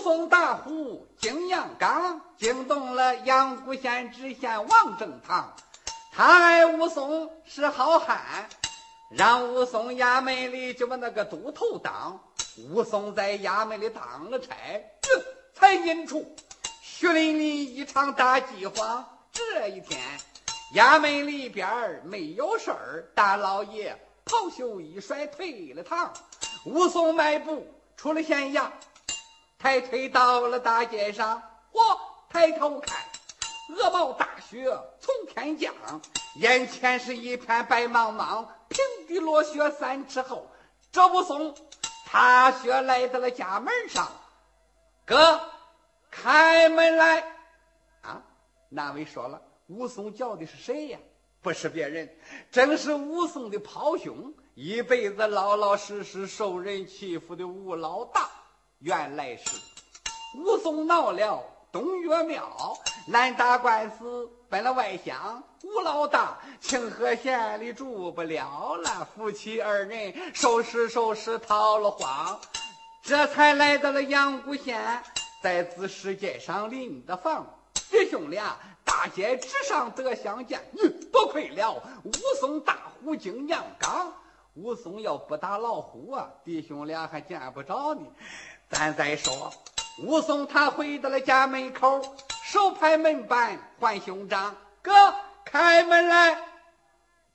武松大呼景阳冈，惊动了阳谷县知县王正堂。他爱武松是好汉，让武松衙门里就把那个都头当。武松在衙门里当了差，这才引出徐林里一场大饥荒。这一天，衙门里边没有事儿，大老爷袍袖一甩退了堂。武松迈步出了县衙，抬腿到了大街上，嚯，抬头看。鹅毛大雪从天降，眼前是一片白茫茫，平地落雪三尺厚。这武松踏雪来到了家门上，哥，开门来！啊，那位说了，武松叫的是谁呀？不是别人，正是武松的胞兄，一辈子老老实实受人欺负的吴老大。原来是武松闹了。东岳庙难打官司，奔了外乡。吴老大清河县里住不了了，夫妻二人收拾收拾逃了荒，这才来到了阳谷县，在子世界上临的房。弟兄俩大街之上得相见，多亏了武松大虎精杨刚。武松要不打老虎啊，弟兄俩还见不着呢。咱再说。武松他回到了家门口，手拍门板唤兄长：“哥，开门来！”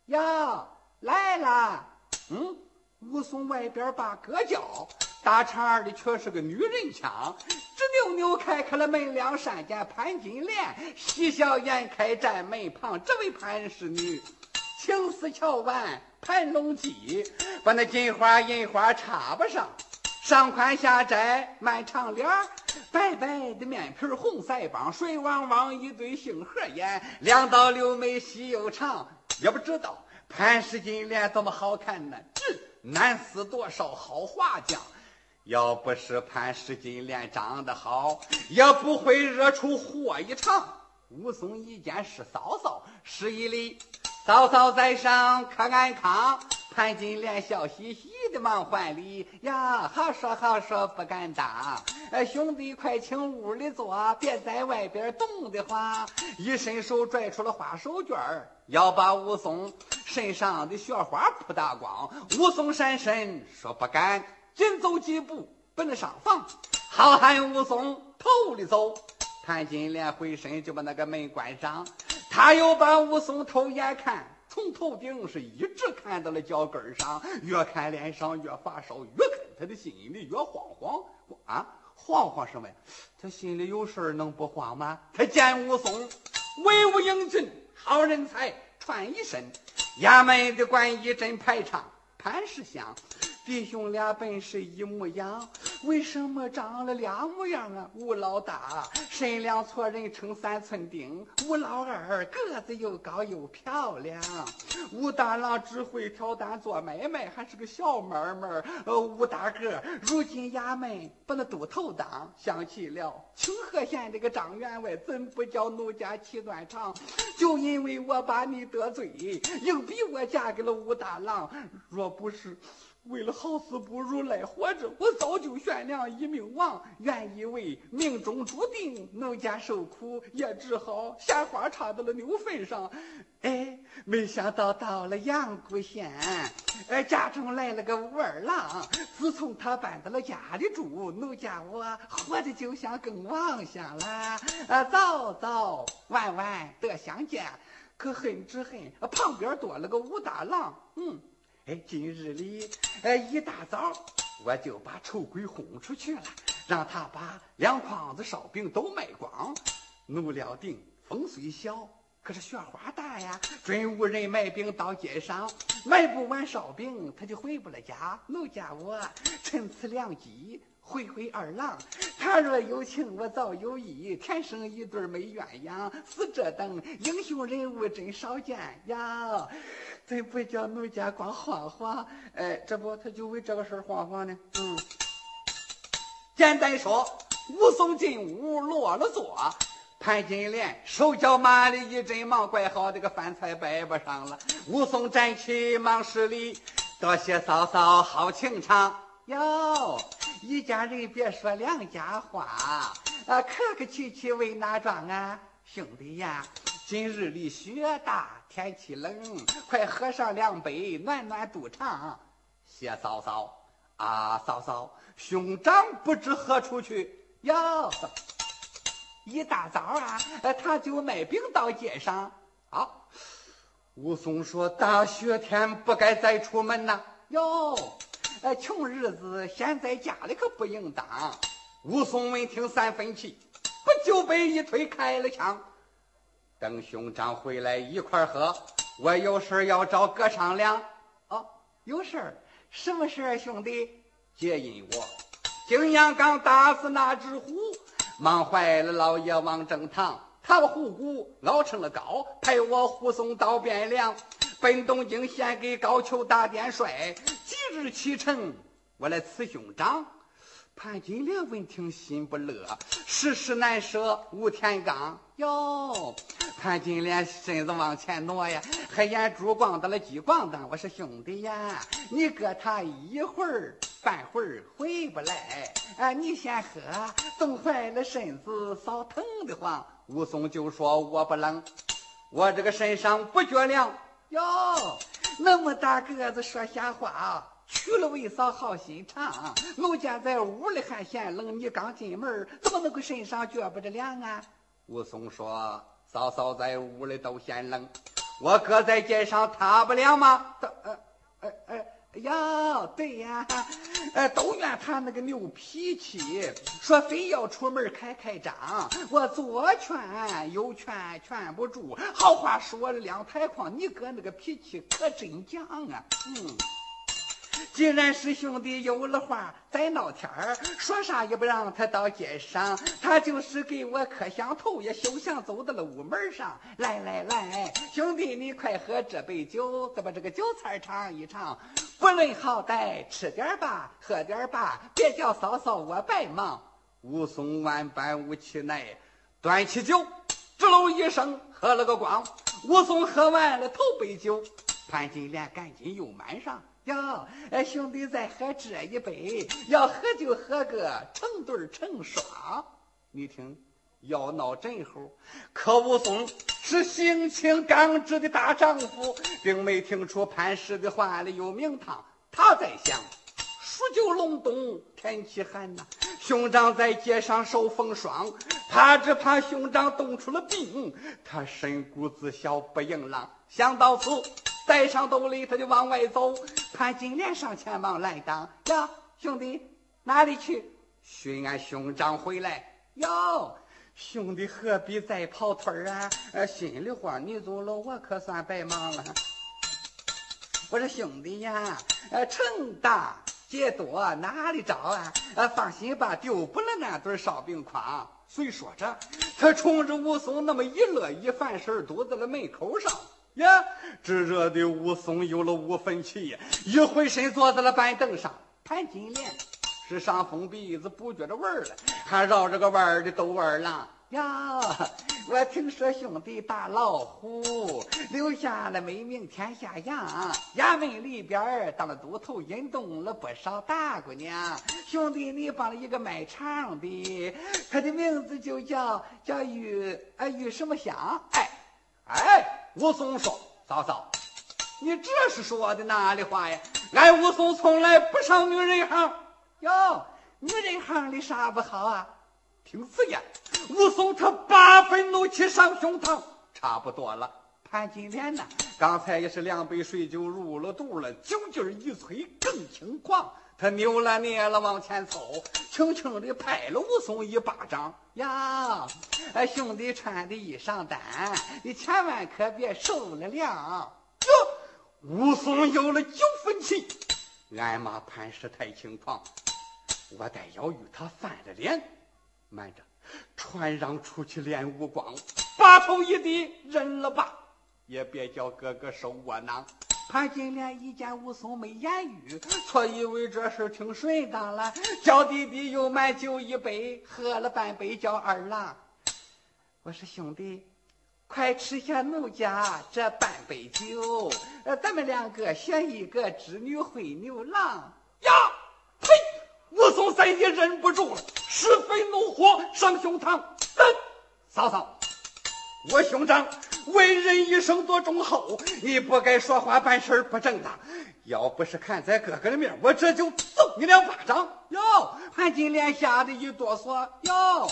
呀，来了。嗯，武松外边把哥叫，大肠的却是个女人腔，直扭扭开开了门梁，山见潘金莲喜笑颜开站门旁。这位潘氏女，青丝翘腕盘龙髻，把那金花银花插不上。上宽下窄，满长脸白白的面皮红腮帮，水汪汪一对杏核眼，两道柳眉细又长。也不知道潘石金莲多么好看呢？难死多少好画匠。要不是潘石金莲长得好，也不会惹出祸一场。武松一见是嫂嫂，施一礼，嫂嫂在上，可安康？潘金莲笑嘻嘻的忙还礼呀，好说好说不敢当。兄弟快请屋里坐，别在外边冻得慌。一伸手拽出了花手绢要把武松身上的雪花扑打光。武松闪身说不敢，紧走几步奔上房。好汉武松头里走，潘金莲回身就把那个门关上。他又把武松偷眼看。从头顶是一直看到了脚跟上，越看脸上越发烧，越看他的心里越慌慌啊！慌慌什么呀？他心里有事能不慌吗？他见武松威武英俊，好人才，穿一身衙门的官衣真排场，潘世香。弟兄俩本是一模样，为什么长了两模样啊？吴老大身量错人称三寸丁，吴老二个子又高又漂亮。吴大郎只会挑担做买卖，还是个小买卖。呃，吴大哥如今衙门把那都头当，想起了清河县这个张员外，怎不叫奴家气断肠？就因为我把你得罪，硬逼我嫁给了吴大郎。若不是。为了好死不如赖活着，我早就悬梁一命亡。原以为命中注定奴家受苦，也只好鲜花插到了牛粪上。哎，没想到到了阳谷县，哎，家中来了个武二郎。自从他搬到了家里住，奴家我活的就像跟王相了。啊，早早晚晚得相见，可恨只恨旁边多了个武大郎。嗯。哎，今日里，哎，一大早我就把丑鬼轰出去了，让他把两筐子烧饼都卖光。奴料定风虽小，可是雪花大呀，准无人买饼到街上，卖不完烧饼，他就回不了家。奴家我趁此良机。回回二郎，他若有情，我早有意。天生一对没鸳鸯，似这等英雄人物真少见呀！怎不叫奴家光晃晃？哎，这不他就为这个事儿晃晃呢？嗯，简单说，武松进屋落了座，潘金莲手脚麻利一阵忙，怪好这个饭菜摆不上了。武松站起忙施礼，多谢嫂嫂好情长哟。一家人别说两家话，啊，客客气气为哪桩啊？兄弟呀，今日里雪大，天气冷，快喝上两杯，暖暖肚肠。谢嫂嫂啊，嫂嫂，兄长不知何处去？哟，一大早啊，他就卖饼到街上。啊，武松说：“大雪天不该再出门呐。”哟。哎，穷日子闲在家里可不应当。武松闻听三分气，不就被一推开了枪。等兄长回来一块喝，我有事要找哥商量。哦，有事儿？什么事儿，兄弟？接应我。景阳冈打死那只虎，忙坏了老爷王正堂。他把虎骨熬成了膏，派我护送到汴梁。奔东京献给高俅大殿帅，即日启程，我来辞兄长。潘金莲闻听心不乐，世事难舍吴天罡哟。潘金莲身子往前挪呀，黑眼珠咣当了激咣当。我说兄弟呀，你搁他一会儿半会儿回不来，啊，你先喝，冻坏了身子，少疼的慌。武松就说我不冷，我这个身上不觉凉。哟，那么大个子说瞎话，娶了为嫂好心肠。奴家在屋里还嫌冷，你刚进门怎么能够身上觉不着凉啊？武松说：“嫂嫂在屋里都嫌冷，我哥在街上他不凉吗？”呃呃呃。呀，对呀，呃，都怨他那个牛脾气，说非要出门开开张，我左劝右劝劝不住，好话说了两台筐，你哥那个脾气可真犟啊，嗯。既然是兄弟有了话再闹天儿，说啥也不让他到街上，他就是给我磕响头，也休想走到了屋门上。来来来，兄弟你快喝这杯酒，再把这个酒菜尝一尝。不论好歹，吃点吧，喝点吧，别叫嫂嫂我白忙。武松万般无气馁，端起酒，吱喽一声喝了个光。武松喝完了头杯酒，潘金莲赶紧又满上。哟，哎，兄弟，再喝这一杯，要喝就喝个成对成双。你听，要闹真乎。可武松是性情刚直的大丈夫，并没听出潘氏的话里有名堂。他在想，数九隆冬，天气寒呐，兄长在街上受风霜，怕只怕兄长冻出了病。他身骨自小不硬朗，想到此。带上兜里，他就往外走。潘金莲上前忙拦挡：“呀，兄弟，哪里去？寻俺兄长回来。哟，兄弟何必再跑腿啊？呃，心里话你走了，我可算白忙了。我说兄弟呀，呃，成大结多，哪里找啊？呃，放心吧，丢不了那对烧饼筐。虽说着，他冲着武松那么一乐，一反身堵在了门口上。呀，这热的武松有了五分气呀，一回身坐在了板凳上。潘金莲是上风鼻子不觉着味儿了，还绕着个弯儿的逗二郎。呀，我听说兄弟打老虎，留下了美名天下扬。衙门里边当了都头，引动了不少大姑娘。兄弟，你帮了一个卖唱的，他的名字就叫叫玉啊玉什么香？哎哎。武松说：“嫂嫂，你这是说的哪里话呀？俺武松从来不上女人行。哟，女人行里啥不好啊？听此言，武松他八分怒气上胸膛。差不多了，潘金莲呐，刚才也是两杯水酒入了肚了，酒劲一催更轻狂。”他扭了捏了往前凑，轻轻地拍了武松一巴掌。呀，哎，兄弟穿的衣裳单，你千万可别受了凉。哟，武松有了九分气，俺妈潘氏太轻狂，我得要与他翻了脸。慢着，传让出去练武功，把头一低，认了吧，也别叫哥哥受窝囊。潘金莲一见武松没言语，错以为这事挺顺当了，叫弟弟又买酒一杯，喝了半杯，叫二郎。我说兄弟，快吃下奴家这半杯酒，呃，咱们两个选一个织女会牛郎。呀，呸！武松再也忍不住了，十分怒火上胸膛。嫂嫂，我兄长为人一生多忠厚，你不该说话办事不正当。要不是看在哥哥的面，我这就揍你两巴掌。哟，潘金莲吓得一哆嗦。哟，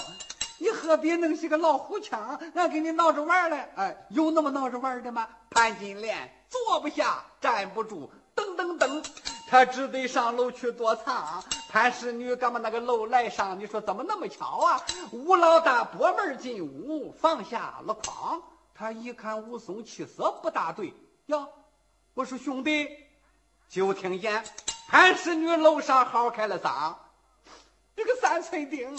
你何必弄些个老虎枪？俺给你闹着玩嘞。哎，有那么闹着玩的吗？潘金莲坐不下，站不住，噔噔噔，他只得上楼去躲藏。潘氏女干嘛那个楼来上，你说怎么那么巧啊？吴老大拨门进屋，放下了筐。他一看武松气色不大对，呀，我说兄弟。就听见潘氏女楼上嚎开了嗓：“这个三寸丁，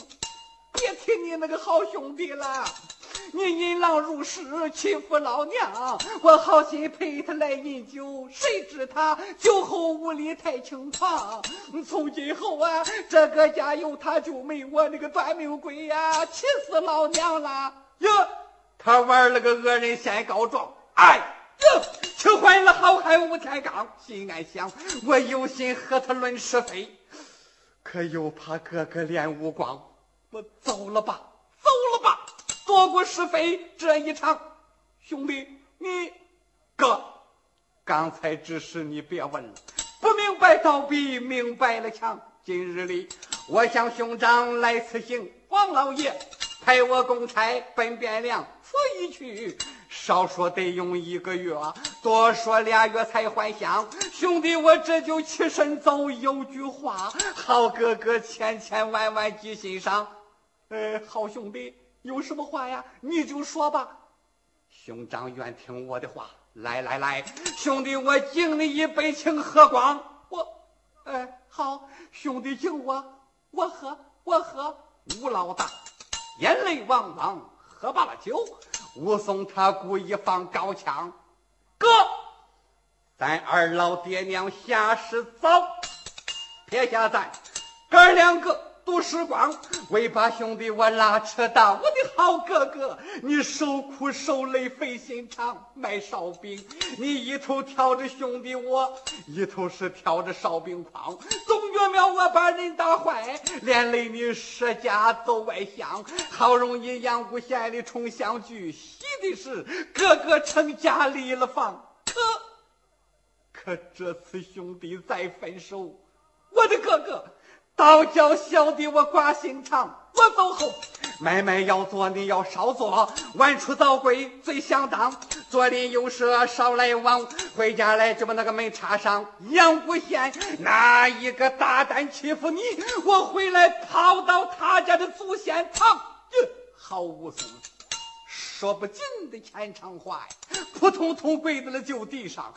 别提你那个好兄弟了！你引狼入室，欺负老娘，我好心陪他来饮酒，谁知他酒后无礼太轻狂。从今后啊，这个家有他就没我那个短命鬼呀，气死老娘了！他玩了个恶人先告状，哎哟！”气坏了好汉吴天罡，心暗想：我有心和他论是非，可又怕哥哥脸无光，我走了吧，走了吧，躲过是非这一场。兄弟，你哥，刚才之事你别问了，不明白倒比明白了强。今日里，我向兄长来辞行，王老爷派我公差奔汴梁府一去。少说得用一个月，多说俩月才还乡。兄弟，我这就起身走。有句话，好哥哥千千万万记心上。呃，好兄弟，有什么话呀？你就说吧。兄长愿听我的话。来来来，兄弟，我敬你一杯，请喝光。我，哎，好，兄弟敬我，我喝，我喝。吴老大眼泪汪汪，喝罢了酒。武松他故意放高腔，哥，咱二老爹娘下世早，撇下咱哥两个。杜时光，为把兄弟我拉扯大，我的好哥哥，你受苦受累费心肠卖烧饼，你一头挑着兄弟我，一头是挑着烧饼筐，总觉苗我把人打坏，连累你舍家走外乡，好容易阳谷县里重相聚，喜的是哥哥成家立了房，可可这次兄弟再分手，我的哥哥。倒叫小弟我挂心肠，我走后买卖要做，你要少做。晚出早归最相当，左邻右舍少来往。回家来就把那个门插上。阳谷县哪一个大胆欺负你，我回来跑到他家的祖先堂。好武松。说不尽的牵肠话呀！扑通通跪在了旧地上，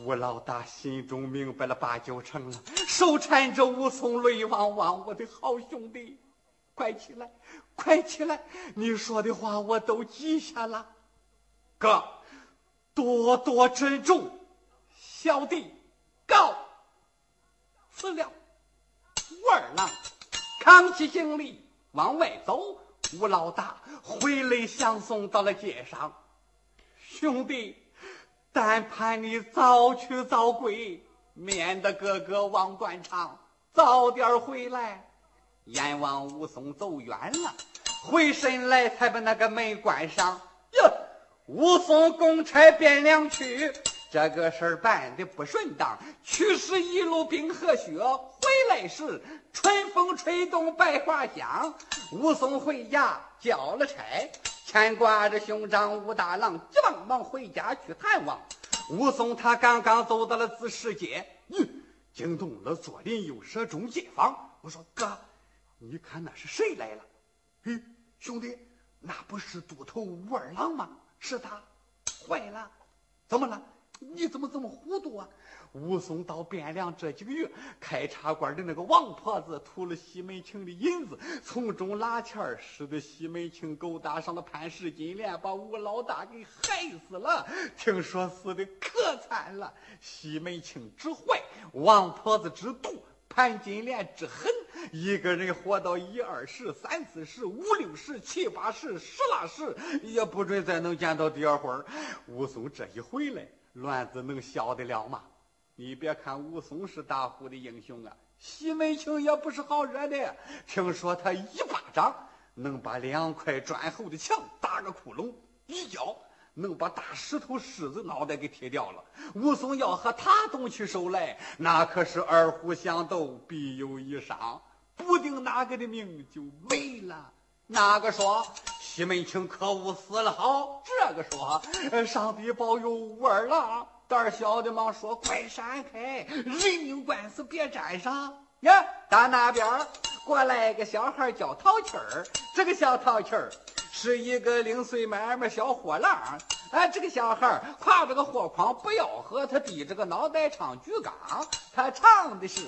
吴老大心中明白了八九成了，手搀着武松泪汪汪。我的好兄弟，快起来，快起来！你说的话我都记下了，哥，多多珍重，小弟告辞了。武二郎扛起行李往外走。吴老大挥泪相送到了街上，兄弟，但盼你早去早归，免得哥哥望断肠，早点回来。阎王武松走远了，回身来才把那个门关上。哟，武松公差汴梁去。这个事儿办的不顺当，去时一路冰和雪，回来时春风吹动百花香。武松回家交了差，牵挂着兄长武大郎，急忙忙回家去探望。武松他刚刚走到了子时街，嗯，惊动了左邻右舍众街坊。我说哥，你看那是谁来了？嘿，兄弟，那不是都头武二郎吗？是他，坏了，怎么了？你怎么这么糊涂啊？武松到汴梁这几个月，开茶馆的那个王婆子吐了西门庆的银子，从中拉钱，使得西门庆勾搭上了潘氏金莲，把吴老大给害死了。听说死的可惨了。西门庆之坏，王婆子之毒，潘金莲之狠，一个人活到一二十、三四十、五六十、七八十、十来十，也不准再能见到第二回。武松这一回来。乱子能消得了吗？你别看武松是大虎的英雄啊，西门庆也不是好惹的。听说他一巴掌能把两块砖厚的墙打个窟窿，一脚能把大石头狮子脑袋给踢掉了。武松要和他动起手来，那可是二虎相斗，必有一伤，不定哪个的命就没了。哪个说西门庆可恶死了好，这个说上帝保佑武二郎，胆小的忙说快闪开，人命官司别沾上呀。打那边过来个小孩叫淘气儿，这个小淘气儿是一个零碎买卖小货郎。哎，这个小孩挎着个货筐不要喝，他低着个脑袋唱举纲，他唱的是。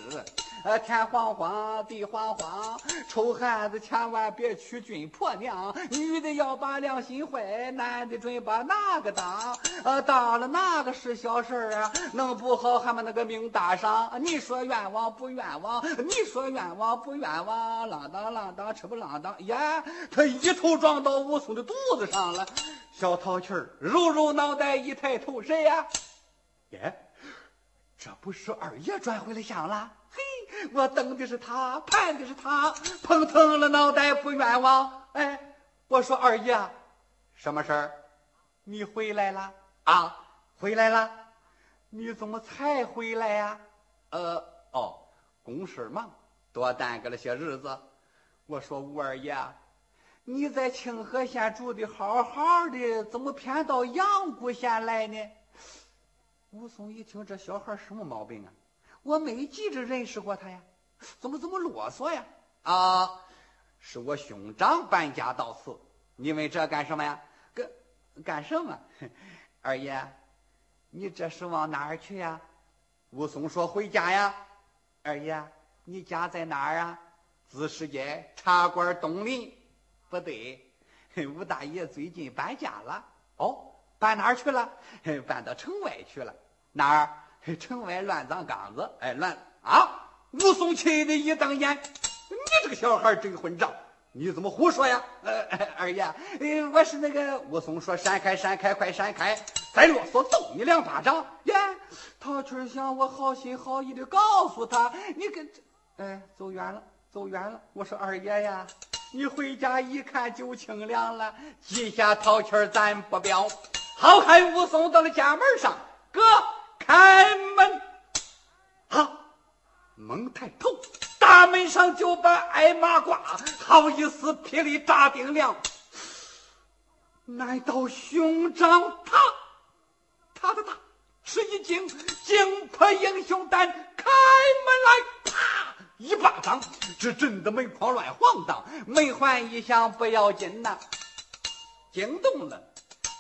呃，天黄黄，地黄黄，臭汉子千万别娶军婆娘。女的要把良心坏，男的准把哪个当？呃，当了哪个是小事儿啊？弄不好还把那个命搭上。你说冤枉不冤枉？你说冤枉不冤枉？啷当啷当，吃不啷当呀！他一头撞到武松的肚子上了。小淘气儿揉揉脑袋，一抬头，谁呀？耶，这不是二爷转回来香了？我等的是他，盼的是他，碰疼了脑袋不冤枉。哎，我说二爷，什么事儿？你回来了啊？回来了？你怎么才回来呀？呃，哦，公事忙，多耽搁了些日子。我说吴二爷，你在清河县住的好好的，怎么偏到阳谷县来呢？武松一听，这小孩什么毛病啊？我没记着认识过他呀，怎么这么啰嗦呀？啊，是我兄长搬家到此，你问这干什么呀？干干什么？二爷，你这是往哪儿去呀？武松说回家呀。二爷，你家在哪儿啊？子时街茶馆东邻。不对，武大爷最近搬家了。哦，搬哪儿去了？搬到城外去了。哪儿？城外乱葬岗子，哎，乱啊！武松气得一瞪眼：“你这个小孩真混账！你怎么胡说呀？”呃，二爷，我是那个武松说：“闪开，闪开，快闪开！再啰嗦，揍你两巴掌！”耶，陶春香，我好心好意的告诉他：“你跟……哎，走远了，走远了。”我说：“二爷呀，你回家一看就清凉了。”记下陶气咱不表。好汉武松到了家门上，哥。开门！好，猛抬头，大门上就把挨马挂，好一丝霹雳炸顶亮。难道兄长他他的他吃一惊，惊破英雄胆，开门来，啪一巴掌，这震得门框乱晃荡，门环一响不要紧呐，惊动了。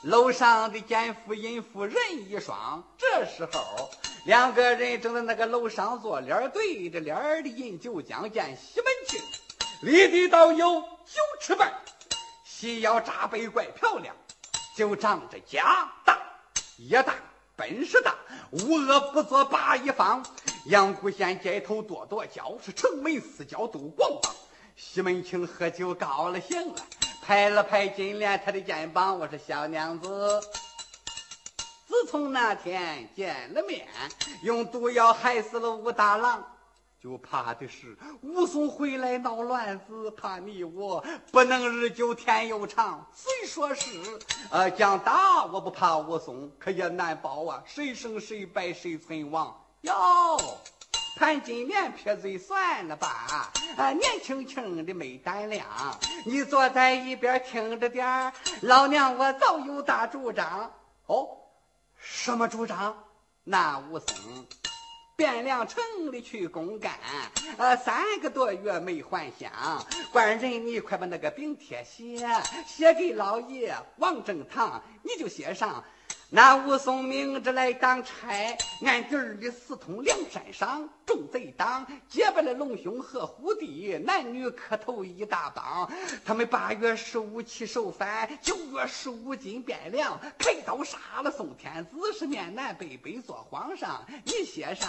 楼上的奸夫淫妇人一双，这时候两个人正在那个楼上坐，脸对着脸的饮酒将见西门庆立地倒有九尺半，细腰扎背怪漂亮，就仗着家大业大，本事大，无恶不作霸一方。阳谷县街头跺跺脚，是城门四角都咣当。西门庆喝酒高了兴了。拍了拍金莲她的肩膀，我说小娘子，自从那天见了面，用毒药害死了武大郎，就怕的是武松回来闹乱子，怕你我不能日久天又长。虽说是呃将打，我不怕武松，可也难保啊，谁胜谁败谁存亡哟。潘金莲撇嘴算了吧，啊，年轻轻的没胆量。你坐在一边听着点儿，老娘我早有大主张。哦，什么主张？那武松汴梁城里去公干，呃，三个多月没还乡。官人，你快把那个禀帖写，写给老爷王正堂，你就写上。那武松明着来当差，暗地里私通梁山上众贼党，结拜了龙兄和虎弟，男女磕头一大帮。他们八月十五起手反，九月十五进汴梁，开刀杀了宋天子，是面南北北做皇上。你写上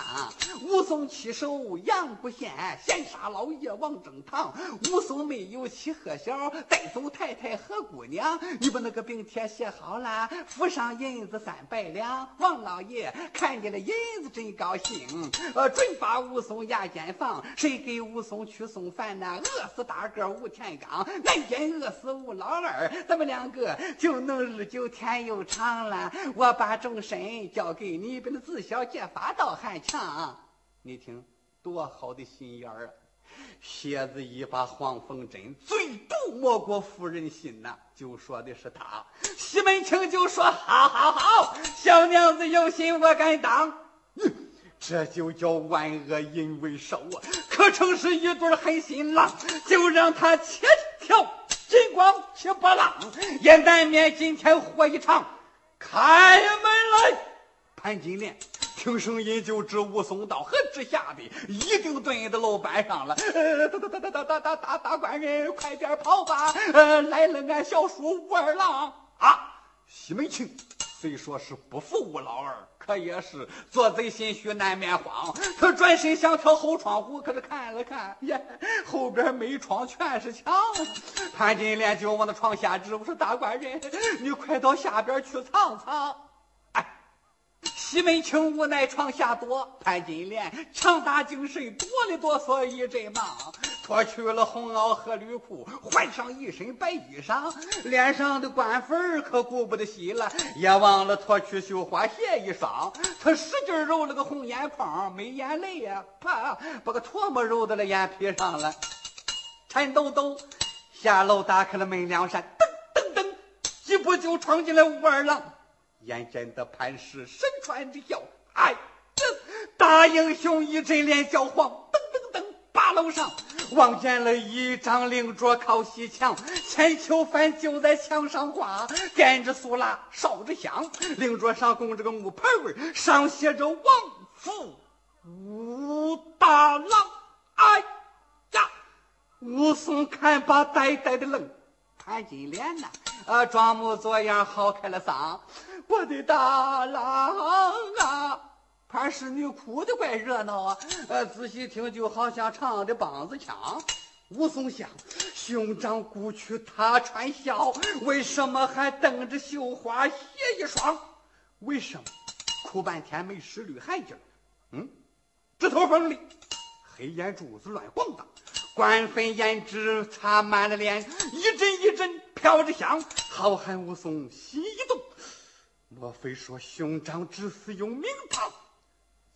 武松起手阳谷县，先杀老爷王正堂。武松没有妻和小，带走太太和姑娘。你把那个病帖写好了，附上银。子三百两。王老爷看见了银子真高兴，呃，准把武松押监房。谁给武松去送饭呢？饿死大个吴天刚，南间饿死吴老二，咱们两个就能日久天又长了。我把终身交给你，比那自小结发倒还强。你听，多好的心眼儿啊！蝎子一把黄凤针，最毒莫过妇人心呐！就说的是他。西门庆就说：“好好好，小娘子有心，我敢当。这就叫万恶淫为首啊！可称是一对狠心郎，就让他且跳金光去波浪，也难免今天活一场。开门来，潘金莲。”听声音就知武松到何之下的，一定蹲在楼板上了。呃，大大大大大大大大大官人，快点跑吧！呃，来了，俺小叔武二郎啊！西门庆虽说是不服吴老二，可也是做贼心虚，难免慌。他转身想跳后窗户，可是看了看，呀，后边没窗，全是墙。潘金莲就往那床下指，我说大官人，你快到下边去藏藏。西门庆无奈床下躲，潘金莲强打精神哆里哆嗦一阵忙，脱去了红袄和绿裤，换上一身白衣裳，脸上的官粉可顾不得洗了，也忘了脱去绣花鞋一双。他使劲揉了个红眼眶，没眼泪呀，啪，把个唾沫揉到了眼皮上了。颤抖抖下楼，打开了门两扇，噔噔噔，几步就闯进来武二郎。眼见的潘氏身穿的笑，哎，这大英雄一阵脸焦黄，噔噔噔，八楼上望见了一张灵桌靠西墙，千秋幡就在墙上挂，点着苏蜡，烧着香，灵桌上供着个木牌位，上写着“王府武大郎”。哎呀，武松看罢呆呆的愣，潘金莲呐，呃，装模作样好开了嗓。我的大郎啊，潘氏女哭的怪热闹啊！呃，仔细听，就好像唱的梆子腔。武松想，兄长故去他穿孝，为什么还蹬着绣花鞋一双？为什么哭半天没使绿汗劲儿？嗯，直头风里，黑眼珠子乱晃荡，官粉胭脂擦满了脸，一阵一阵飘着香。好汉武松心一动。莫非说兄长之死有名堂？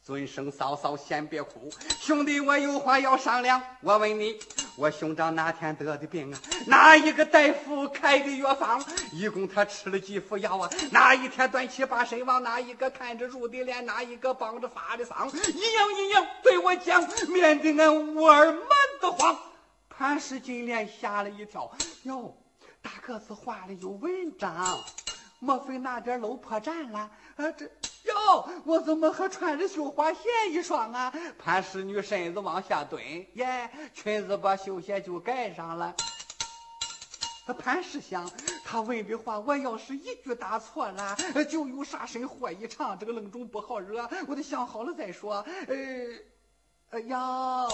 尊声嫂嫂，先别哭，兄弟我有话要商量。我问你，我兄长哪天得的病啊？哪一个大夫开的药方？一共他吃了几副药啊？哪一天端起把身往哪一个看着入的脸？哪一个帮着发的丧？一样一样对我讲，免得俺吴儿闷得慌。潘氏金莲吓了一跳，哟，大个子画里有文章。莫非哪点漏破绽了？啊，这哟，我怎么还穿着绣花鞋一双啊？潘氏女身子往下蹲，耶，裙子把绣鞋就盖上了。潘氏想，他问的话，我要是一句答错了，就有杀身祸一场，这个愣种不好惹，我得想好了再说。呃，哎呀。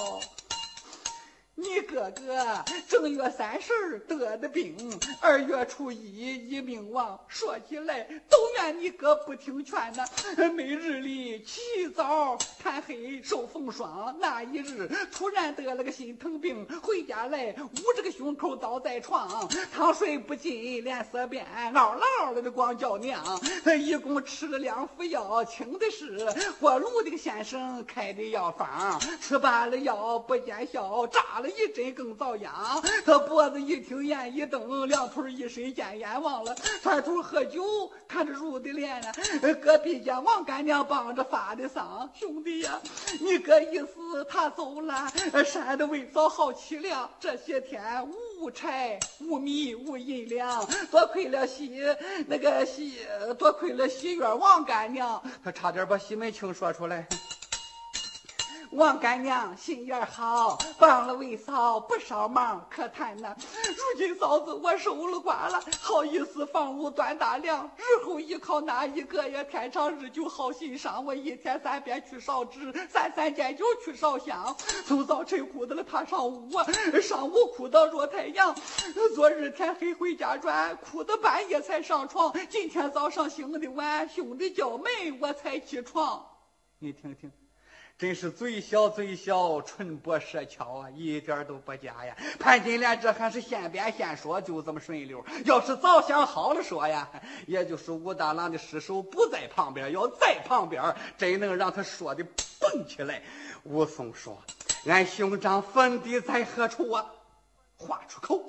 你哥哥正月三十得的病，二月初一一命亡。说起来，都怨你哥不听劝呐。每日里起早贪黑受风霜，那一日突然得了个心疼病，回家来捂着个胸口倒在床，汤水不进，脸色变，嗷嗷的光叫娘。一共吃了两副药，轻的是过路的先生开的药方，吃罢了药不见效，扎了。一针更遭殃，他脖子一听，眼一瞪，两腿一伸，见阎王了。转头喝酒，看着入的脸啊，隔壁家王干娘帮着发的丧。兄弟呀，你哥一死，他走了，山的味道好凄凉。这些天无柴无米无银两，多亏了西那个西，多亏了西院王干娘，他差点把西门庆说出来。王干娘心眼好，帮了魏嫂不少忙，可叹呐。如今嫂子我守了寡了，好意思房屋断大梁，日后依靠哪一个呀？天长日久好心伤，我一天三遍去烧纸，三三见酒去烧香。从早晨哭到了他上午，上午哭到落太阳。昨日天黑回家转，哭到半夜才上床。今天早上醒的晚，兄弟叫门我才起床。你听听。真是嘴小嘴小，唇薄舌巧啊，一点都不假呀！潘金莲这还是现编现说，就这么顺溜。要是早想好了说呀，也就是武大郎的尸首不在旁边，要在旁边，真能让他说的蹦起来。武松说：“俺兄长坟地在何处啊？”话出口，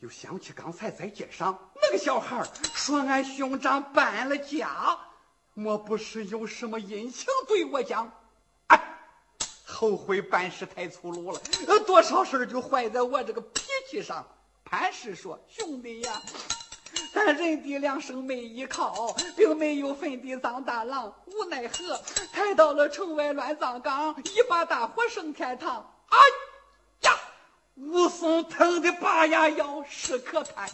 又想起刚才在街上那个小孩说俺兄长搬了家，莫不是有什么隐情对我讲？后悔办事太粗鲁了，呃，多少事就坏在我这个脾气上。潘氏说：“兄弟呀，咱人的两生没依靠，并没有坟地葬大郎，无奈何抬到了城外乱葬岗，一把大火升天堂。”哎呀，武松疼得拔牙咬，是可叹，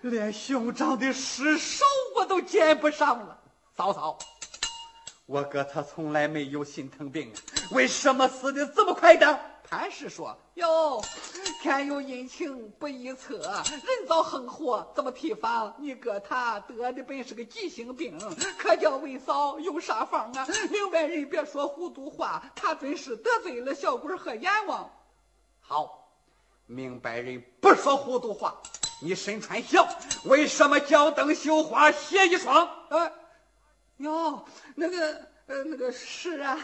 连兄长的尸首我都捡不上了。嫂嫂。我哥他从来没有心疼病，为什么死的这么快的？潘氏说：“哟，天有阴晴不易测，人遭横祸怎么提防？你哥他得的本是个急性病，可叫为嫂有啥方啊？明白人别说糊涂话，他真是得罪了小鬼和阎王。好，明白人不说糊涂话。你身穿孝，为什么脚蹬绣花鞋一双？呃。”哟，那个，呃，那个是啊，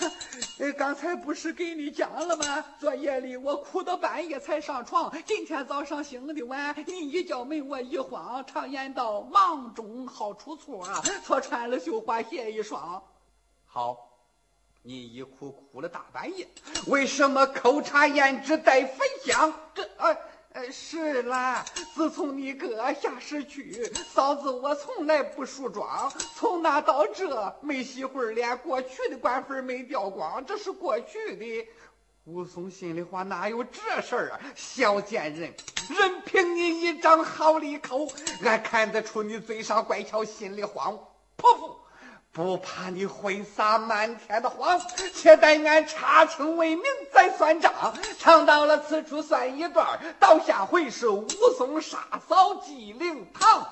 呃，刚才不是给你讲了吗？昨夜里我哭到半夜才上床，今天早上醒的晚，你一叫门我一慌，常言道忙中好出错啊，错穿了绣花鞋一双。好，你一哭哭了大半夜，为什么口茶胭脂带焚香？这，哎。是啦，自从你哥下世去，嫂子我从来不梳妆，从那到这没洗会儿脸，过去的官粉没掉光，这是过去的。武松心里话，哪有这事儿啊？小贱人，任凭你一张好利口，俺看得出你嘴上乖巧，心里慌。泼妇。不怕你挥洒满天的黄，且待俺查清为名再算账。唱到了此处算一段，到下回是武松杀嫂祭灵堂。